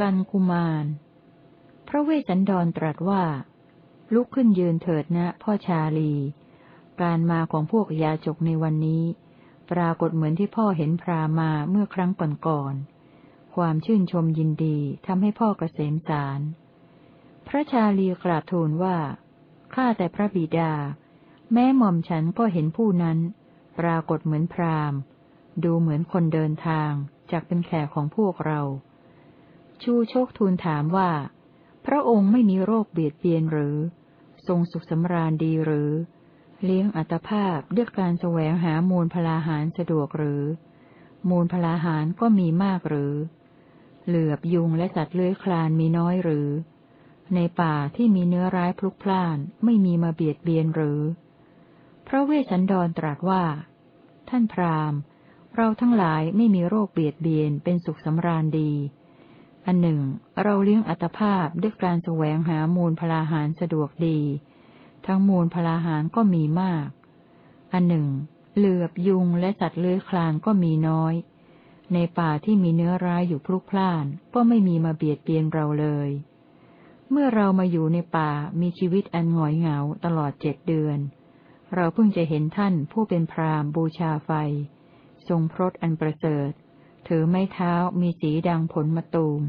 กันกุมาร พระเวสสันดรตรัสว่า ลุกขึ้นยืนเถิดนะพ่อชาลี การมาของพวกยาจกในวันนี้ ปรากฏเหมือนที่พ่อเห็นพรามาเมื่อครั้งก่อนๆความชื่นชมยินดีทำให้พ่อเกษมสาร พระชาลีกราบทูลว่าข้าแต่พระบิดา แม้หม่อมฉันก็เห็นผู้นั้น ปรากฏเหมือนพรามดูเหมือนคนเดินทางจากเป็นแขกของพวกเรา ชูโชคทูลถามว่า พระองค์ไม่มีโรคเบียดเบียนหรือ ทรงสุขสำราญดีหรือ เลี้ยงอัตภาพด้วยการแสวงหามูลพลาหารสะดวกหรือ มูลพลาหารก็มีมากหรือ เหลือบยุงและสัตว์เลื้อยคลานมีน้อยหรือ ในป่าที่มีเนื้อร้ายพลุกพล่านไม่มีมาเบียดเบียนหรือ พระเวสสันดรตรัสว่า ท่านพราหมณ์ เราทั้งหลายไม่มีโรคเบียดเบียนเป็นสุขสำราญดี อันหนึ่ง เราเลี้ยงอัตภาพด้วยการแสวงหามูลพลาหารสะดวกดี ทั้งมูลพลาหารก็มีมาก อันหนึ่ง เหลือบยุงและสัตว์เลื้อยคลานก็มีน้อย ในป่าที่มีเนื้อร้ายอยู่พลุกพล่าน ก็ไม่มีมาเบียดเบียนเราเลย เมื่อเรามาอยู่ในป่ามีชีวิตอันหงอยเหงาตลอดเจ็ดเดือน เราเพิ่งจะเห็นท่านผู้เป็นพรามบูชาไฟ ทรงพรตอันประเสริฐ ถือไม้เท้ามีสีดังผลมะตูม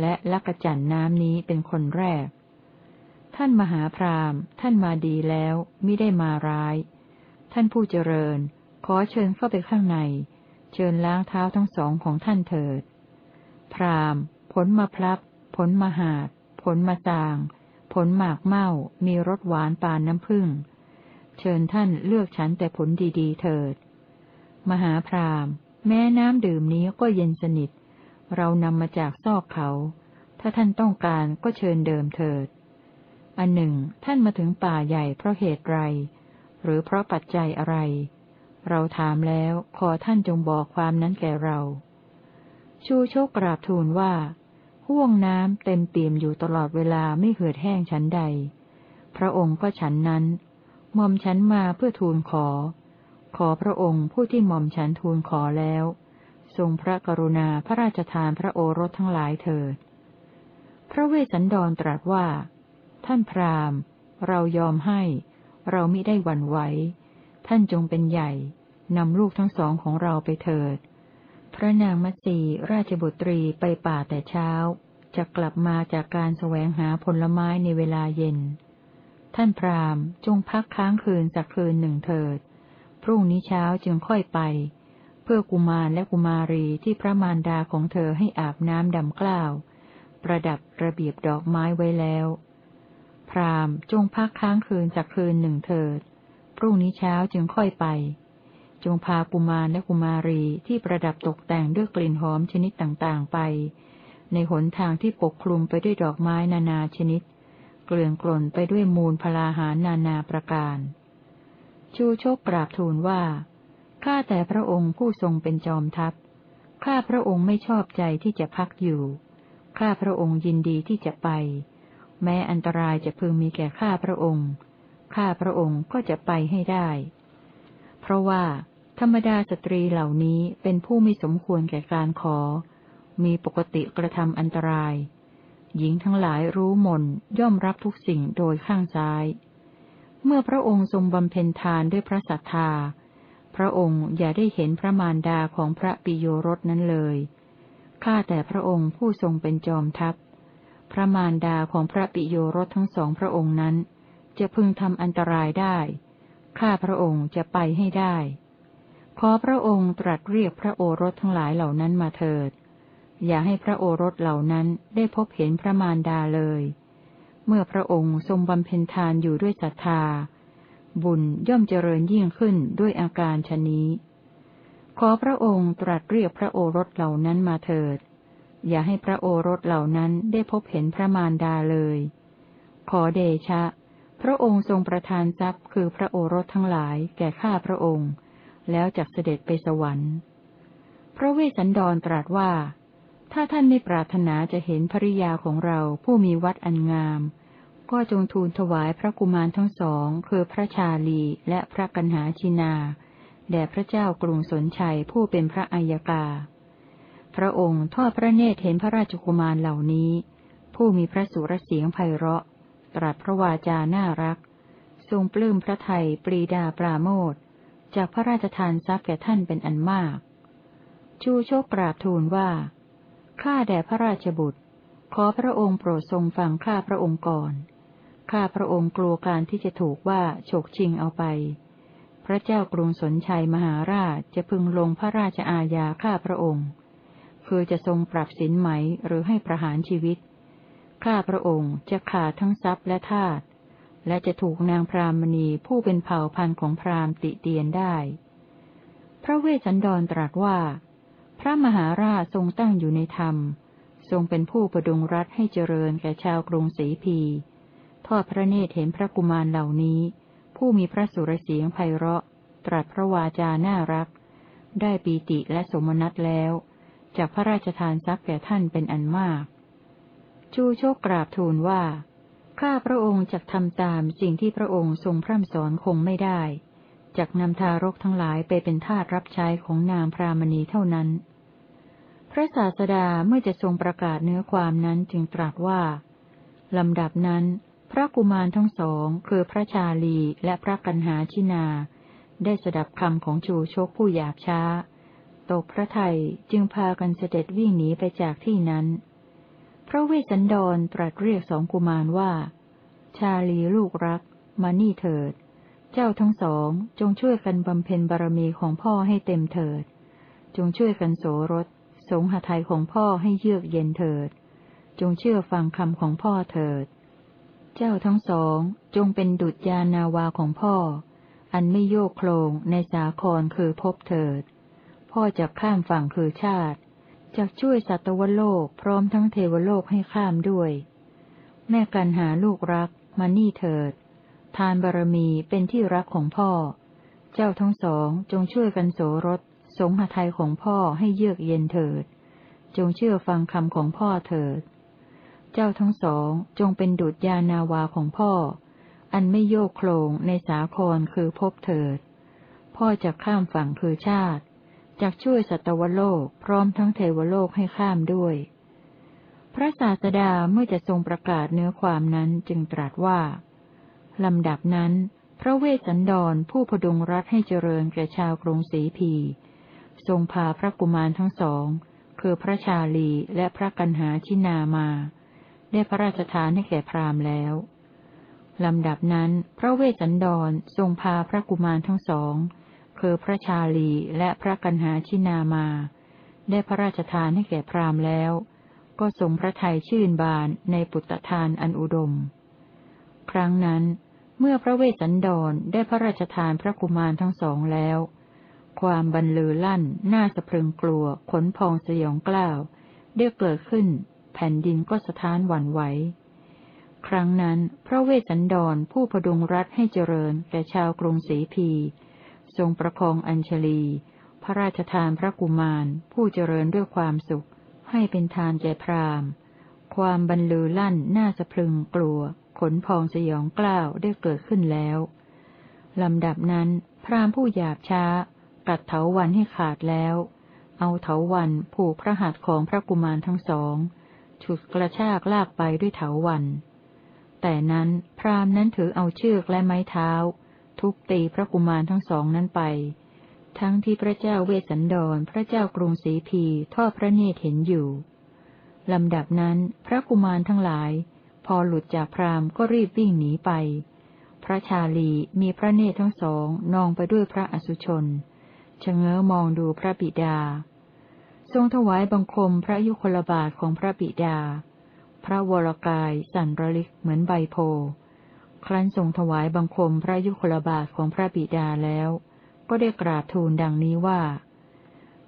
และลักจันน้ำนี้เป็นคนแรก ท่านมหาพรามท่านมาดีแล้วมิได้มาร้าย ท่านผู้เจริญ ขอเชิญเข้าไปข้างใน เชิญล้างเท้าทั้งสองของท่านเถิด พรามผลมาพลับ ผลมาหาด ผลมาสาง ผลหมากเม่ามีรสหวานปานน้ำผึ้งเชิญท่านเลือกฉันแต่ผลดีๆเถิด มหาพราม แม้น้ำดื่มนี้ก็เย็นสนิท เรานำมาจากซอกเขา ถ้าท่านต้องการก็เชิญเดิมเถิด อันหนึ่ง ท่านมาถึงป่าใหญ่เพราะเหตุไร หรือเพราะปัจจัยอะไร เราถามแล้วขอท่านจงบอกความนั้นแก่เรา ชูโชคกราบทูลว่า ห่วงน้ำเต็มเปี่ยมอยู่ตลอดเวลาไม่เหือดแห้งชั้นใด พระองค์ก็ฉันนั้นมอมฉันมาเพื่อทูลขอ ขอพระองค์ผู้ที่หม่อมฉันทูลขอแล้ว ทรงพระกรุณาพระราชทานพระโอรสทั้งหลายเถิด พระเวสสันดรตรัสว่า ท่านพราหมณ์ เรายอมให้ เรามิได้หวั่นไหว ท่านจงเป็นใหญ่นำลูกทั้งสองของเราไปเถิด พระนางมัตสีราชบุตรีไปป่าแต่เช้า จะกลับมาจากการแสวงหาผลไม้ในเวลาเย็น ท่านพราหมณ์จงพักค้างคืนสักคืนหนึ่งเถิด พรุ่งนี้เช้าจึงค่อยไป เพื่อกุมารและกุมารีที่พระมารดาของเธอให้อาบน้ำดำกล้าว ประดับระเบียบดอกไม้ไว้แล้ว พรามจงพักค้างคืนสักคืนหนึ่งเถิด พรุ่งนี้เช้าจึงค่อยไป จงพากุมารและกุมารีที่ประดับตกแต่งด้วยกลิ่นหอมชนิดต่างๆไป ในหนทางที่ปกคลุมไปด้วยดอกไม้นานาชนิด เกลื่อนกล่นไปด้วยมูลพลาหารนานาประการ ชูชกกราบทูลว่า ข้าแต่พระองค์ผู้ทรงเป็นจอมทัพ ข้าพระองค์ไม่ชอบใจที่จะพักอยู่ ข้าพระองค์ยินดีที่จะไป แม้อันตรายจะพึงมีแก่ข้าพระองค์ ข้าพระองค์ก็จะไปให้ได้ เพราะว่า ธรรมดาสตรีเหล่านี้เป็นผู้ไม่สมควรแก่การขอ มีปกติกระทำอันตราย หญิงทั้งหลายรู้มนย่อมรับทุกสิ่งโดยข้างซ้าย เมื่อพระองค์ทรงบำเพ็ญทานด้วยพระศรัทธา พระองค์อย่าได้เห็นพระมารดาของพระปิโยรสนั้นเลย ข้าแต่พระองค์ผู้ทรงเป็นจอมทัพ พระมารดาของพระปิโยรสทั้งสองพระองค์นั้น จะพึงทำอันตรายได้ ข้าพระองค์จะไปให้ได้ ขอพระองค์ตรัสเรียกพระโอรสทั้งหลายเหล่านั้นมาเถิด อย่าให้พระโอรสเหล่านั้นได้พบเห็นพระมารดาเลย เมื่อพระองค์ทรงบำเพ็ญทานอยู่ด้วยศรัทธา บุญย่อมเจริญยิ่งขึ้นด้วยอาการชนี้ ขอพระองค์ตรัสเรียกพระโอรสเหล่านั้นมาเถิด อย่าให้พระโอรสเหล่านั้นได้พบเห็นพระมารดาเลย ขอเดชะ พระองค์ทรงประทานทรัพย์คือพระโอรสทั้งหลายแก่ข้าพระองค์ แล้วจักเสด็จไปสวรรค์ พระเวสสันดรตรัสว่า ถ้าท่านไม่ปรารถนาจะเห็นภริยาของเราผู้มีวัดอันงาม ก็จงทูลถวายพระกุมารทั้งสองคือพระชาลีและพระกันหาชินาแด่พระเจ้ากรุงสนชัยผู้เป็นพระอัยกา พระองค์ทอดพระเนตรเห็นพระราชกุมารเหล่านี้ ผู้มีพระสุรเสียงไพเราะ ตรัสพระวาจาน่ารัก ทรงปลื้มพระไทยปรีดาปราโมทจากพระราชทานทรัพย์แก่ท่านเป็นอันมาก ชูโชคกราบทูลว่า ข้าแด่พระราชบุตร ขอพระองค์โปรดทรงฟังข้าพระองค์ก่อน ข้าพระองค์กลัวการที่จะถูกว่าฉกชิงเอาไป พระเจ้ากรุงสนชัยมหาราชจะพึงลงพระราชอาญาข้าพระองค์ คือจะทรงปรับสินไหมหรือให้ประหารชีวิต ข้าพระองค์จะขาดทั้งทรัพย์และทาสและจะถูกนางพรามณีผู้เป็นเผ่าพันธุ์ของพราหมณ์ติเตียนได้ พระเวสสันดรตรัสว่า ระมหาราชทรงตั้งอยู่ในธรรม ทรงเป็นผู้ประดุงรัฐให้เจริญแก่ชาวกรุงศรีพี ทอดพระเนตรเห็นพระกุมารเหล่านี้ ผู้มีพระสุรเสียงไพเราะ ตรัสพระวาจาน่ารัก ได้ปีติและสมนัตแล้วจากพระราชทานทรัพย์แก่ท่านเป็นอันมากจูโชคกราบทูลว่า ข้าพระองค์จะทำตามสิ่งที่พระองค์ทรงพร่ำสอนคงไม่ได้จักนำทารกทั้งหลายไปเป็นทาสรับใช้ของนางพรามณีเท่านั้น พระศาสดาเมื่อจะทรงประกาศเนื้อความนั้นจึงตรัสว่า ลำดับนั้น พระกุมารทั้งสองคือพระชาลีและพระกันหาชินา ได้สดับคำของชูชกผู้หยาบช้า ตกพระไทยจึงพากันเสด็จวิ่งหนีไปจากที่นั้น พระเวสสันดรตรัสเรียกสองกุมารว่า ชาลีลูกรัก มานี่เถิด เจ้าทั้งสองจงช่วยกันบำเพ็ญบารมีของพ่อให้เต็มเถิด จงช่วยกันโสรส สงหทัยของพ่อให้เยือกเย็นเถิด จงเชื่อฟังคำของพ่อเถิด เจ้าทั้งสองจงเป็นดุจยานาวาของพ่อ อันไม่โยกโคลงในสาครคือพบเถิด พ่อจะข้ามฝั่งคือชาติจะช่วยสัตวโลกพร้อมทั้งเทวโลกให้ข้ามด้วย แม่กันหาลูกรักมานี่เถิด ทานบารมีเป็นที่รักของพ่อ เจ้าทั้งสองจงช่วยกันโสรส สงหทัยของพ่อให้เยือกเย็นเถิด จงเชื่อฟังคำของพ่อเถิด เจ้าทั้งสองจงเป็นดุจยานาวาของพ่อ อันไม่โยกโคลงในสาครคือพบเถิด พ่อจะข้ามฝั่งคือชาติจักช่วยสัตวโลกพร้อมทั้งเทวโลกให้ข้ามด้วย พระศาสดาเมื่อจะทรงประกาศเนื้อความนั้นจึงตรัสว่า ลำดับนั้น พระเวสสันดรผู้พดุงรัฐให้เจริญแก่ชาวกรุงศรีพี ทรงพาพระกุมารทั้งสอง คือพระชาลีและพระกันหาชินามา ได้พระราชทานให้แก่พราหมณ์แล้วลำดับนั้น พระเวสสันดรทรงพาพระกุมารทั้งสอง คือพระชาลีและพระกันหาชินามา ได้พระราชทานให้แก่พราหมณ์แล้ว ก็ทรงพระทัยชื่นบานในปุตตทานอันอุดม ครั้งนั้น เมื่อพระเวสสันดรได้พระราชทานพระกุมารทั้งสองแล้ว ความบันลือลั่น น่าสะพรึงกลัว ขนพองสยองกล้าวได้เกิดขึ้น แผ่นดินก็สะท้านหวั่นไหว ครั้งนั้น พระเวสสันดรผู้พดุงรัฐให้เจริญแก่ชาวกรุงศรีพี ทรงประคองอัญชลี พระราชทานพระกุมาร ผู้เจริญด้วยความสุข ให้เป็นทานแก่พราหมณ์ ความบรรลือลั่น น่าสะพรึงกลัว ขนพองสยองกล้าวได้เกิดขึ้นแล้วลำดับนั้น พราหมณ์ผู้หยาบช้า ตัดเถาวันให้ขาดแล้ว เอาเถาวันผูกพระหัตถ์ของพระกุมารทั้งสองฉุดกระชากลากไปด้วยเถาวัน แต่นั้นพราหมณ์นั้นถือเอาเชือกและไม้เท้า ทุบตีพระกุมารทั้งสองนั้นไป ทั้งที่พระเจ้าเวสสันดรพระเจ้ากรุงศรีพีทอดพระเนตรเห็นอยู่ลำดับนั้นพระกุมารทั้งหลาย พอหลุดจากพราหมณ์ก็รีบวิ่งหนีไป พระชาลีมีพระเนตรทั้งสองนองไปด้วยพระอสุชน ชะเง้อมองดูพระบิดา ทรงถวายบังคมพระยุคลบาทของพระบิดา พระวรกายสั่นระลิกเหมือนใบโพครั้นทรงถวายบังคมพระยุคลบาทของพระบิดาแล้ว ก็ได้กราบทูลดังนี้ว่า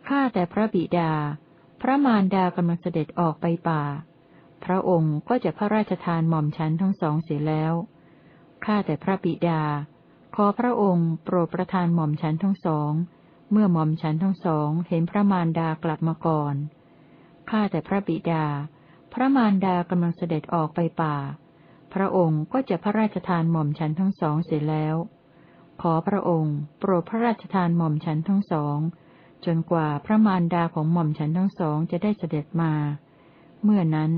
ข้าแต่พระบิดา พระมารดากำลังเสด็จออกไปป่า พระองค์ก็จะพระราชทานหม่อมฉันทั้งสองเสียแล้ว ข้าแต่พระบิดา ขอพระองค์โปรดประทานหม่อมฉันทั้งสอง เมื่อหม่อมฉันทั้งสองเห็นพระมารดากลับมาก่อน ข้าแต่พระบิดา พระมารดากำลังเสด็จออกไปป่า พระองค์ก็จะพระราชทานหม่อมฉันทั้งสองเสร็จแล้ว ขอพระองค์ โปรดพระราชทานหม่อมฉันทั้งสอง จนกว่าพระมารดาของหม่อมฉันทั้งสองจะได้เสด็จมา เมื่อนั้น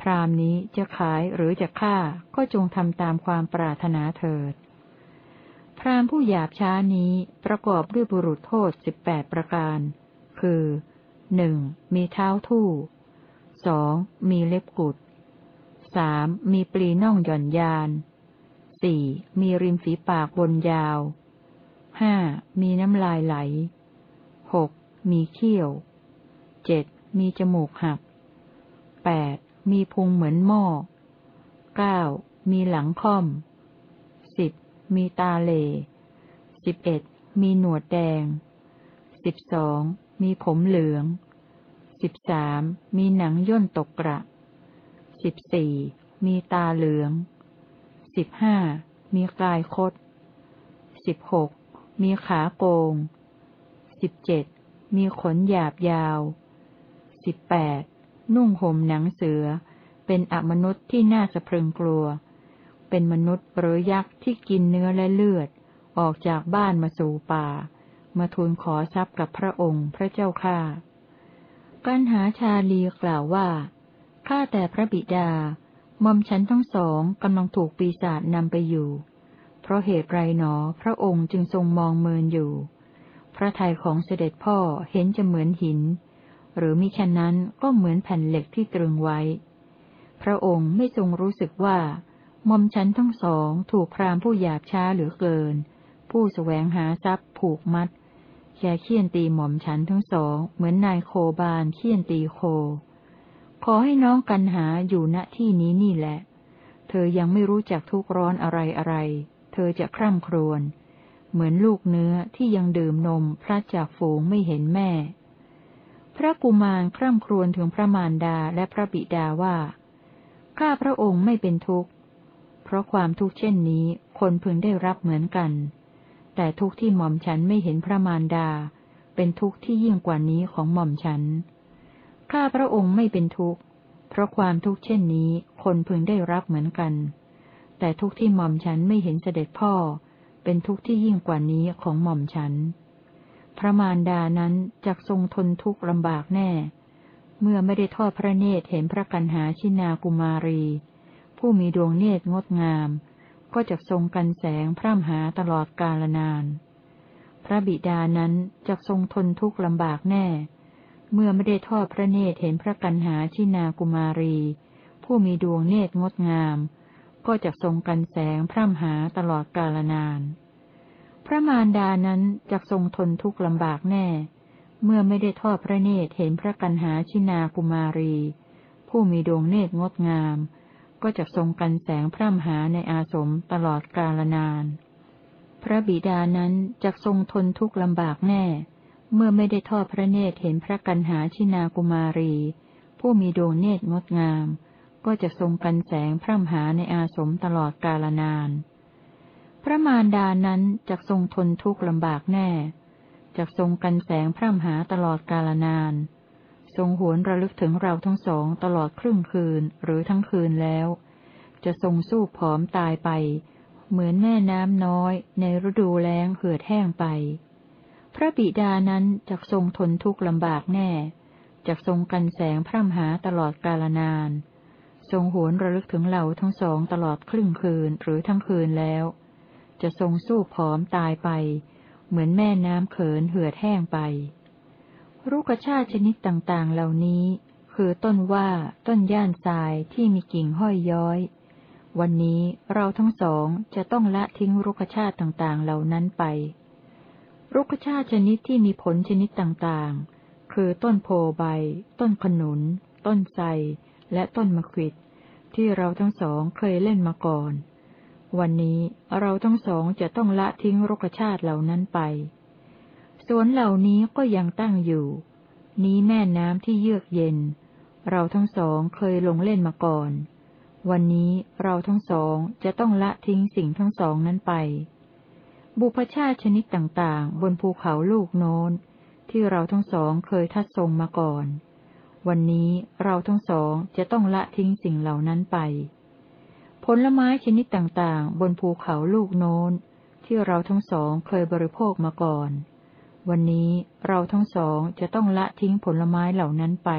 พรามนี้จะขายหรือจะฆ่าก็จงทำตามความปรารถนาเถิด รามผู้หยาบช้านี้ประกอบด้วยบุรุษโทษสิบแปดประการ คือหนึ่งมีเท้าทู่สองมีเล็บกุดสามมีปลีน่องหย่อนยานสี่มีริมฝีปากบนยาวห้ามีน้ำลายไหลหกมีเขี้ยวเจ็ดมีจมูกหักแปดมีพุงเหมือนหม้อเก้ามีหลังค่อม มีตาเหลสิบเอ็ดมีหนวดแดงสิบสองมีผมเหลืองสิบสามมีหนังย่นตกกระสิบสี่มีตาเหลืองสิบห้ามีกายคดสิบหกมีขาโกงสิบเจ็ดมีขนหยาบยาวสิบแปดนุ่งห่มหนังเสือ เป็นอมนุษย์ที่น่าสะพรึงกลัว เป็นมนุษย์หรือยักษ์ที่กินเนื้อและเลือด ออกจากบ้านมาสู่ป่า มาทูลขอทรัพย์กับพระองค์พระเจ้าข้ากันหาชาลีกล่าวว่าข้าแต่พระบิดามอมฉันทั้งสองกำลังถูกปีศาจนำไปอยู่ เพราะเหตุไรหนอพระองค์จึงทรงมองเมินอยู่ พระทัยของเสด็จพ่อเห็นจะเหมือนหิน หรือมิฉะนั้นก็เหมือนแผ่นเหล็กที่ตรึงไว้ พระองค์ไม่ทรงรู้สึกว่า มอมฉันทั้งสองถูกพรามผู้หยาบช้าหลือเกิน ผู้สแสวงหาทรัพย์ผูกมัด แกเคี่ยนตีหม่อมฉันทั้งสอง เหมือนนายโคบานเคี่ยนตีโค ขอให้น้องกันหาอยู่ณที่นี้นี่แหละ เธอยังไม่รู้จักทุกร้อนอะไรอะไร เธอจะคร่ำครวญ เหมือนลูกเนื้อที่ยังดื่มนมพระจากฝูงไม่เห็นแม่ พระกุมารคร่ำครวญถึงพระมารดาและพระบิดาว่าข้าพระองค์ไม่เป็นทุกข์ เพราะความทุกข์เช่นนี้ คนพึงได้รับเหมือนกัน แต่ทุกข์ที่หม่อมฉันไม่เห็นพระมารดา เป็นทุกข์ที่ยิ่งกว่านี้ของหม่อมฉัน ข้าพระองค์ไม่เป็นทุกข์ เพราะความทุกข์เช่นนี้ คนพึงได้รับเหมือนกัน แต่ทุกข์ที่หม่อมฉันไม่เห็นเสด็จพ่อ เป็นทุกข์ที่ยิ่งกว่านี้ของหม่อมฉัน พระมารดานั้นจักทรงทนทุกข์ลำบากแน่ เมื่อไม่ได้ทอดพระเนตรเห็นพระกันหาชินากุมารี ผู้มีดวงเนตรงดงาม ก็จะทรงกันแสงพร่ำหาตลอดกาลนาน พระบิดานั้นจะทรงทนทุกข์ลำบากแน่ เมื่อไม่ได้ทอดพระเนตรเห็นพระกันหาชินากุมารี ผู้มีดวงเนตรงดงาม ก็จะทรงกันแสงพร่ำหาตลอดกาลนาน พระมารดานั้นจะทรงทนทุกข์ลำบากแน่ เมื่อไม่ได้ทอดพระเนตรเห็นพระกันหาชินากุมารี ผู้มีดวงเนตรงดงาม ก็จะทรงกันแสงพร่ำหาในอาสมตลอดกาลนาน พระบิดานั้นจะทรงทนทุกข์ลำบากแน่ เมื่อไม่ได้ทอดพระเนตรเห็นพระกันหาชินากุมารี ผู้มีดวงเนตรงดงาม ก็จะทรงกันแสงพร่ำหาในอาสมตลอดกาลนาน พระมารดานั้นจะทรงทนทุกข์ลำบากแน่ จะทรงกันแสงพร่ำหาตลอดกาลนาน ทรงหวนระลึกถึงเราทั้งสองตลอดครึ่งคืนหรือทั้งคืนแล้ว จะทรงสู้ผอมตายไป เหมือนแม่น้ำน้อยในฤดูแล้งเหือดแห้งไป พระบิดานั้นจะทรงทนทุกข์ลำบากแน่จะทรงกันแสงพร่ำหาตลอดกาลนาน ทรงหวนระลึกถึงเราทั้งสองตลอดครึ่งคืนหรือทั้งคืนแล้ว จะทรงสู้ผอมตายไป เหมือนแม่น้ำเขินเหือดแห้งไป รุกชาติชนิดต่างๆ เหล่านี้ คือต้นว่า ต้นย่านทรายที่มีกิ่งห้อยย้อย วันนี้เราทั้งสองจะต้องละทิ้งรุกชาติต่างๆ เหล่านั้นไป รุกชาติชนิดที่มีผลชนิดต่างๆ คือต้นโพใบ ต้นขนุน ต้นไทรและต้นมะขิดที่เราทั้งสองเคยเล่นมาก่อน วันนี้เราทั้งสองจะต้องละทิ้งรุกชาติเหล่านั้นไป สวนเหล่านี้ก็ยังตั้งอยู่ นี้แม่น้ำที่เยือกเย็น เราทั้งสองเคยลงเล่นมาก่อน วันนี้เราทั้งสองจะต้องละทิ้งสิ่งทั้งสองนั้นไป บุพชาติชนิดต่างๆ บนภูเขาลูกโน้น ที่เราทั้งสองเคยทัดทรงมาก่อน วันนี้เราทั้งสองจะต้องละทิ้งสิ่งเหล่านั้นไปผลไม้ชนิดต่างๆ บนภูเขาลูกโน้น ที่เราทั้งสองเคยบริโภคมาก่อน วันนี้เราทั้งสองจะต้องละทิ้งผลไม้เหล่านั้นไป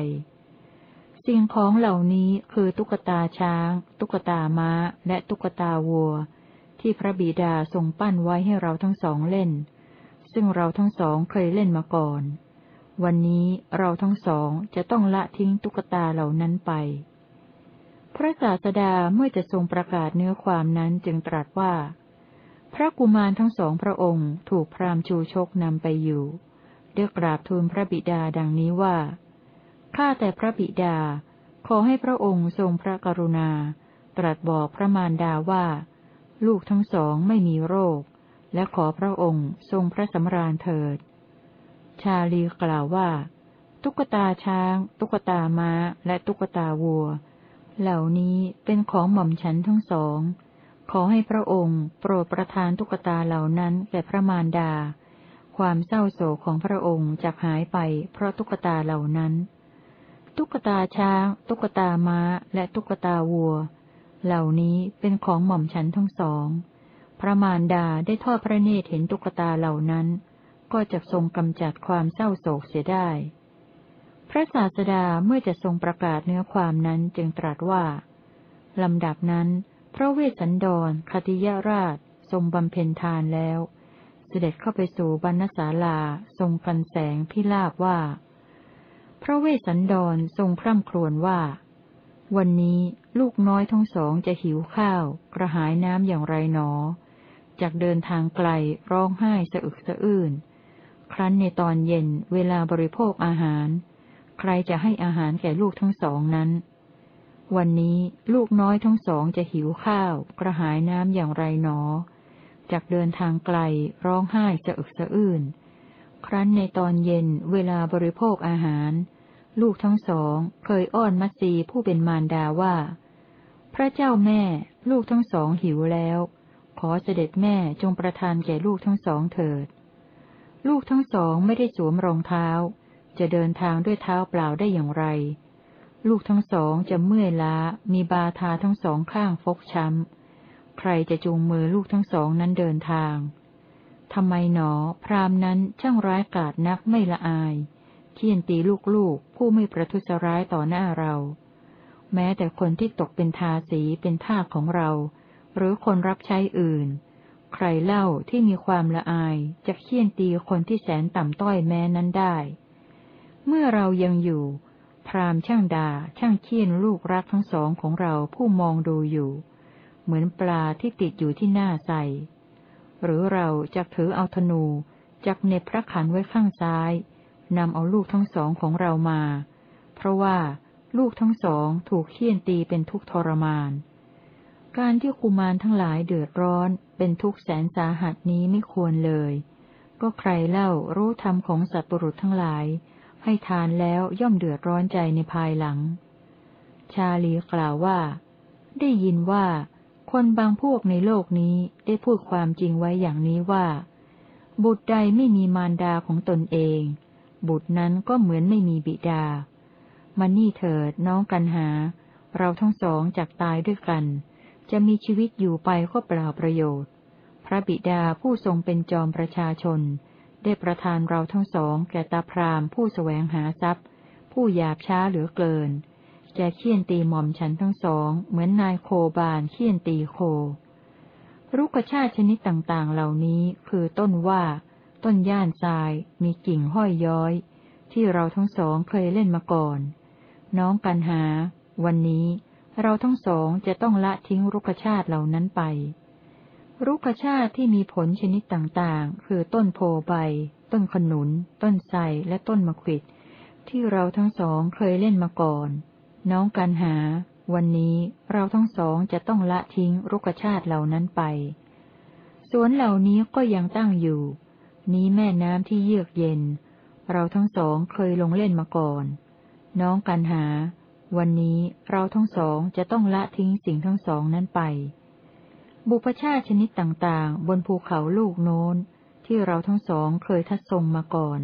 สิ่งของเหล่านี้คือตุ๊กตาช้าง ตุ๊กตาม้า และตุ๊กตาวัว ที่พระบิดาทรงปั้นไว้ให้เราทั้งสองเล่น ซึ่งเราทั้งสองเคยเล่นมาก่อน วันนี้เราทั้งสองจะต้องละทิ้งตุ๊กตาเหล่านั้นไป พระศาสดาเมื่อจะทรงประกาศเนื้อความนั้นจึงตรัสว่า พระกุมารทั้งสองพระองค์ถูกพราหมณ์ชูชกนำไปอยู่เรียกราบทูลพระบิดาดังนี้ว่า ข้าแต่พระบิดา ขอให้พระองค์ทรงพระกรุณา ตรัสบอกพระมารดาว่า ลูกทั้งสองไม่มีโรค และขอพระองค์ทรงพระสำราญเถิด ชาลีกล่าวว่า ตุ๊กตาช้าง ตุ๊กตาม้า และตุ๊กตาวัว เหล่านี้เป็นของหม่อมฉันทั้งสอง ขอให้พระองค์ โปรดประทานตุ๊กตาเหล่านั้นแก่พระมารดา ความเศร้าโศกของพระองค์จะหายไปเพราะตุ๊กตาเหล่านั้น ตุ๊กตาช้าง ตุ๊กตาม้า และตุ๊กตาวัว เหล่านี้เป็นของหม่อมฉันทั้งสอง พระมารดาได้ทอดพระเนตรเห็นตุ๊กตาเหล่านั้น ก็จะทรงกำจัดความเศร้าโศกเสียได้ พระศาสดาเมื่อจะทรงประกาศเนื้อความนั้นจึงตรัสว่าลำดับนั้น พระเวสสันดรคติยราช ทรงบำเพ็ญทานแล้ว เสด็จเข้าไปสู่บรรณศาลาทรงกันแสงพิลาบว่า พระเวสสันดรทรงคร่ำครวญว่า วันนี้ลูกน้อยทั้งสองจะหิวข้าว กระหายน้ำอย่างไรหนอ จากเดินทางไกลร้องไห้สะอึกสะอื้นครั้นในตอนเย็นเวลาบริโภคอาหาร ใครจะให้อาหารแก่ลูกทั้งสองนั้น วันนี้ลูกน้อยทั้งสองจะหิวข้าว กระหายน้ำอย่างไรหนอ จากเดินทางไกลร้องไห้สะอึกสะอื้น ครั้นในตอนเย็นเวลาบริโภคอาหาร ลูกทั้งสองเคยอ้อนมัตสีผู้เป็นมารดาว่า พระเจ้าแม่ ลูกทั้งสองหิวแล้ว ขอเสด็จแม่จงประทานแก่ลูกทั้งสองเถิด ลูกทั้งสองไม่ได้สวมรองเท้า จะเดินทางด้วยเท้าเปล่าได้อย่างไร ลูกทั้งสองจะเมื่อยล้า มีบาทาทั้งสองข้างฟกช้ำ ใครจะจูงมือลูกทั้งสองนั้นเดินทาง ทำไมหนอ พรามนั้นช่างร้ายกาจนักไม่ละอาย เคี่ยนตีลูกๆ ผู้ไม่ประทุษร้ายต่อหน้าเรา แม้แต่คนที่ตกเป็นทาสีเป็นทาของเรา หรือคนรับใช้อื่น ใครเล่าที่มีความละอายจะเคี่ยนตีคนที่แสนต่ำต้อยแม้นั้นได้ เมื่อเรายังอยู่ พราหมณ์ช่างดาช่างเคี่ยนลูกรักทั้งสองของเราผู้มองดูอยู่ เหมือนปลาที่ติดอยู่ที่หน้าใสหรือเราจะถือเอาธนูจักเน็บพระขันไว้ข้างซ้ายนำเอาลูกทั้งสองของเรามา เพราะว่าลูกทั้งสองถูกเคี่ยนตีเป็นทุกข์ทรมาน การที่คุมารทั้งหลายเดือดร้อนเป็นทุกข์แสนสาหัสนี้ไม่ควรเลย ก็ใครเล่ารู้ธรรมของสัตว์ปรุษทั้งหลาย ให้ทานแล้วย่อมเดือดร้อนใจในภายหลัง ชาลีกล่าวว่า ได้ยินว่า คนบางพวกในโลกนี้ได้พูดความจริงไว้อย่างนี้ว่า บุตรใดไม่มีมารดาของตนเอง บุตรนั้นก็เหมือนไม่มีบิดามานี่เถิดน้องกันหา เราทั้งสองจากตายด้วยกัน จะมีชีวิตอยู่ไปก็เปล่าประโยชน์ พระบิดาผู้ทรงเป็นจอมประชาชน ได้ประทานเราทั้งสองแก่ตาพรามผู้สแสวงหาทรัพย์ ผู้หยาบช้าเหลือเกิน จะเคี่ยนตีหม่อมฉันทั้งสอง เหมือนนายโคบานเคี่ยนตีโค รุกชาติชนิดต่างๆ เหล่านี้คือต้นว่า ต้นย่านทราย มีกิ่งห้อยย้อย ที่เราทั้งสองเคยเล่นมาก่อน น้องกันหา วันนี้ เราทั้งสองจะต้องละทิ้งรุกชาติเหล่านั้นไป รุกชาติที่มีผลชนิดต่างๆ คือต้นโพใบ ต้นขนุน ต้นไทรและต้นมะขิด ที่เราทั้งสองเคยเล่นมาก่อน น้องกันหา วันนี้เราทั้งสองจะต้องละทิ้งรุกชาติเหล่านั้นไป สวนเหล่านี้ก็ยังตั้งอยู่ นี้แม่น้ำที่เยือกเย็น เราทั้งสองเคยลงเล่นมาก่อน น้องกันหา วันนี้เราทั้งสองจะต้องละทิ้งสิ่งทั้งสองนั้นไป บุพชาติชนิดต่างๆ บนภูเขาลูกโน้น ที่เราทั้งสองเคยทัดทรงมาก่อน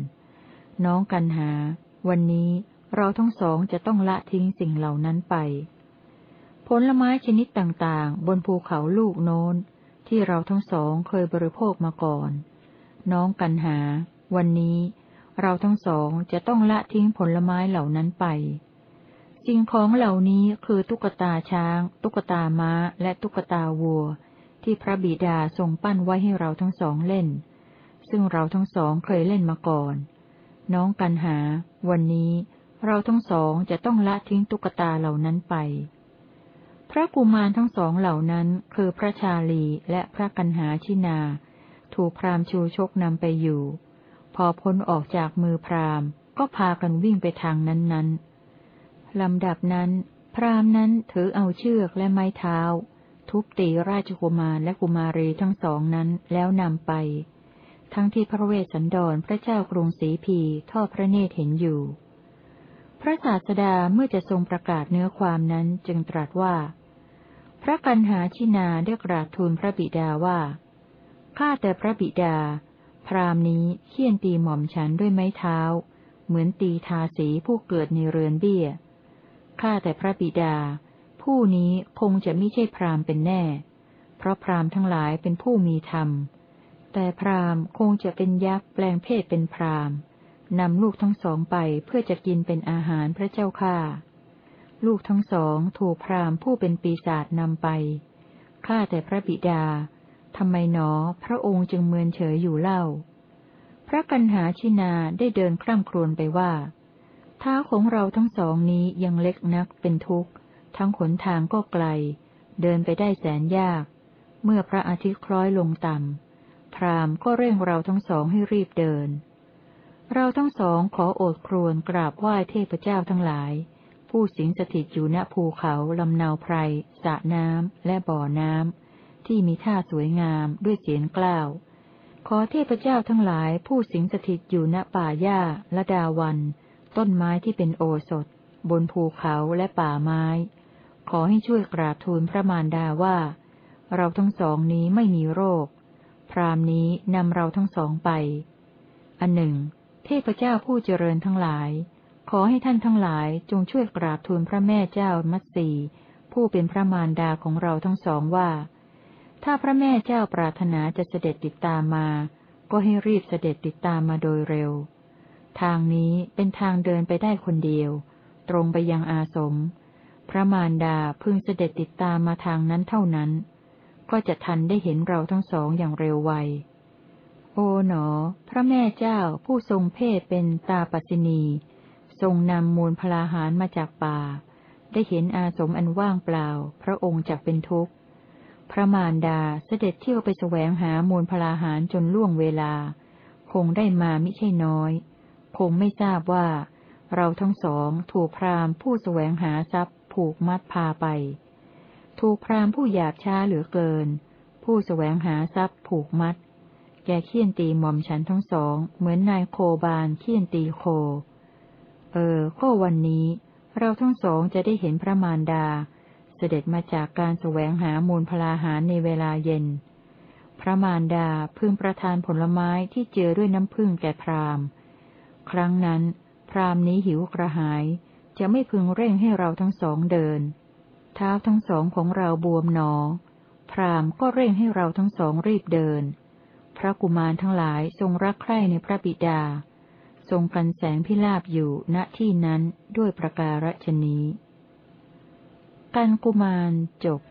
น้องกันหา วันนี้เราทั้งสองจะต้องละทิ้งสิ่งเหล่านั้นไป ผลไม้ชนิดต่างๆ บนภูเขาลูกโน้น ที่เราทั้งสองเคยบริโภคมาก่อน น้องกันหา วันนี้ เราทั้งสองจะต้องละทิ้งผลไม้เหล่านั้นไปสิ่งของเหล่านี้คือตุ๊กตาช้าง ตุ๊กตาม้า และตุ๊กตาวัว ที่พระบิดาทรงปั้นไว้ให้เราทั้งสองเล่น ซึ่งเราทั้งสองเคยเล่นมาก่อน น้องกันหา วันนี้เราทั้งสองจะต้องละทิ้งตุ๊กตาเหล่านั้นไป พระกุมารทั้งสองเหล่านั้นคือพระชาลีและพระกันหาชินา ถูกพรามชูชกนำไปอยู่ พอพ้นออกจากมือพรามก็พากันวิ่งไปทางนั้นๆลำดับนั้น พรามนั้นถือเอาเชือกและไม้เท้า ทุบตีราชกุมารและกุมารีทั้งสองนั้นแล้วนำไป ทั้งที่พระเวสสันดรพระเจ้ากรุงสีพีทอดพระเนตรเห็นอยู่ พระศาสดาเมื่อจะทรงประกาศเนื้อความนั้นจึงตรัสว่า พระกันหาชินาได้กราบทูลพระบิดาว่าข้าแต่พระบิดา พราหมณ์นี้เฆี่ยนตีหม่อมฉันด้วยไม้เท้า เหมือนตีทาสีผู้เกิดในเรือนเบี้ยข้าแต่พระบิดา ผู้นี้คงจะไม่ใช่พรามเป็นแน่ เพราะพรามทั้งหลายเป็นผู้มีธรรม แต่พรามคงจะเป็นยักษ์แปลงเพศเป็นพรามนำลูกทั้งสองไปเพื่อจะกินเป็นอาหารพระเจ้าค่า ลูกทั้งสองถูกพรามผู้เป็นปีศาจนำไป ข้าแต่พระบิดาทำไมหนอพระองค์จึงเมือนเฉยอยู่เล่า พระกันหาชินาได้เดินคร่ำครวญไปว่า เท้าของเราทั้งสองนี้ยังเล็กนักเป็นทุกข์ ทั้งขนทางก็ไกล เดินไปได้แสนยาก เมื่อพระอาทิตย์คล้อยลงต่ำ พรามก็เร่งเราทั้งสองให้รีบเดิน เราทั้งสองขอโอดครวนกราบไหว้เทพเจ้าทั้งหลาย ผู้สิงสถิตอยู่ณภูเขาลำนาวไพรสระน้ำและบ่อน้ำที่มีท่าสวยงามด้วยเสียงกล้าว ขอเทพเจ้าทั้งหลาย ผู้สิงสถิตอยู่ณป่าหญ้าละดาวัน ต้นไม้ที่เป็นโอสถบนภูเขาและป่าไม้ ขอให้ช่วยกราบทูลพระมารดาว่า เราทั้งสองนี้ไม่มีโรค พรามนี้นำเราทั้งสองไป อันหนึ่ง เทพเจ้าผู้เจริญทั้งหลาย ขอให้ท่านทั้งหลายจงช่วยกราบทูลพระแม่เจ้ามัตสีผู้เป็นพระมารดาของเราทั้งสองว่า ถ้าพระแม่เจ้าปรารถนาจะเสด็จติดตามมา ก็ให้รีบเสด็จติดตามมาโดยเร็ว ทางนี้เป็นทางเดินไปได้คนเดียว ตรงไปยังอาสม พระมารดาพึงเสด็จติดตามมาทางนั้นเท่านั้น ก็จะทันได้เห็นเราทั้งสองอย่างเร็วไว โอ๋หนอ พระแม่เจ้าผู้ทรงเพศเป็นตาปัสินีทรงนำมูลพลาหารมาจากป่า ได้เห็นอาสมอันว่างเปล่า พระองค์จักเป็นทุกข์ พระมารดาเสด็จเที่ยวไปแสวงหามูลพลาหารจนล่วงเวลา คงได้มามิใช่น้อย คงไม่ทราบว่า เราทั้งสองถูกพรามผู้แสวงหาทรัพย์ ผูกมัดพาไป ถูกพรามผู้หยาบช้าเหลือเกิน ผู้แสวงหาทรัพย์ผูกมัด แกเคี่ยนตีหม่อมฉันทั้งสอง เหมือนนายโคบานเคี่ยนตีโค เออข้อวันนี้เราทั้งสองจะได้เห็นพระมารดา เสด็จมาจากการแสวงหามูลพลาหารในเวลาเย็น พระมารดาพึงประทานผลไม้ที่เจือด้วยน้ำผึ้งแก่พรามครั้งนั้น พรามนี้หิวกระหาย จะไม่พึงเร่งให้เราทั้งสองเดิน เท้าทั้งสองของเราบวมหนอ พรามก็เร่งให้เราทั้งสองรีบเดิน พระกุมารทั้งหลายทรงรักใคร่ในพระบิดา ทรงกันแสงพิลาบอยู่ณที่นั้นด้วยประการฉนี้การกุมารจบ